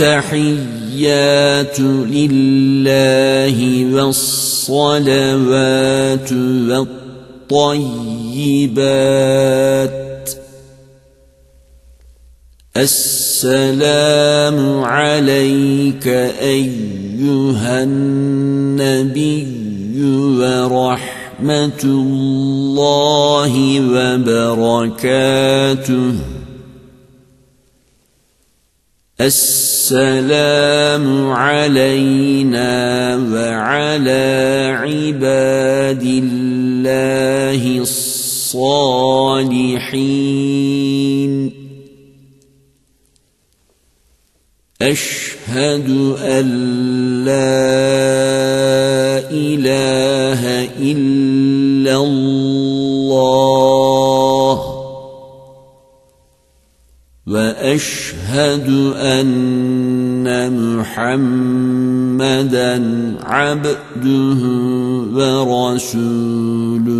التحيات لله والصلوات والطيبات. السلام عليك أيها النبي ورحمة الله وبركاته. السلام علينا وعلى عباد الله الصالحين. أشهد أن لا إله إلا الله. وأشهد أن محمدا عبده ورسوله.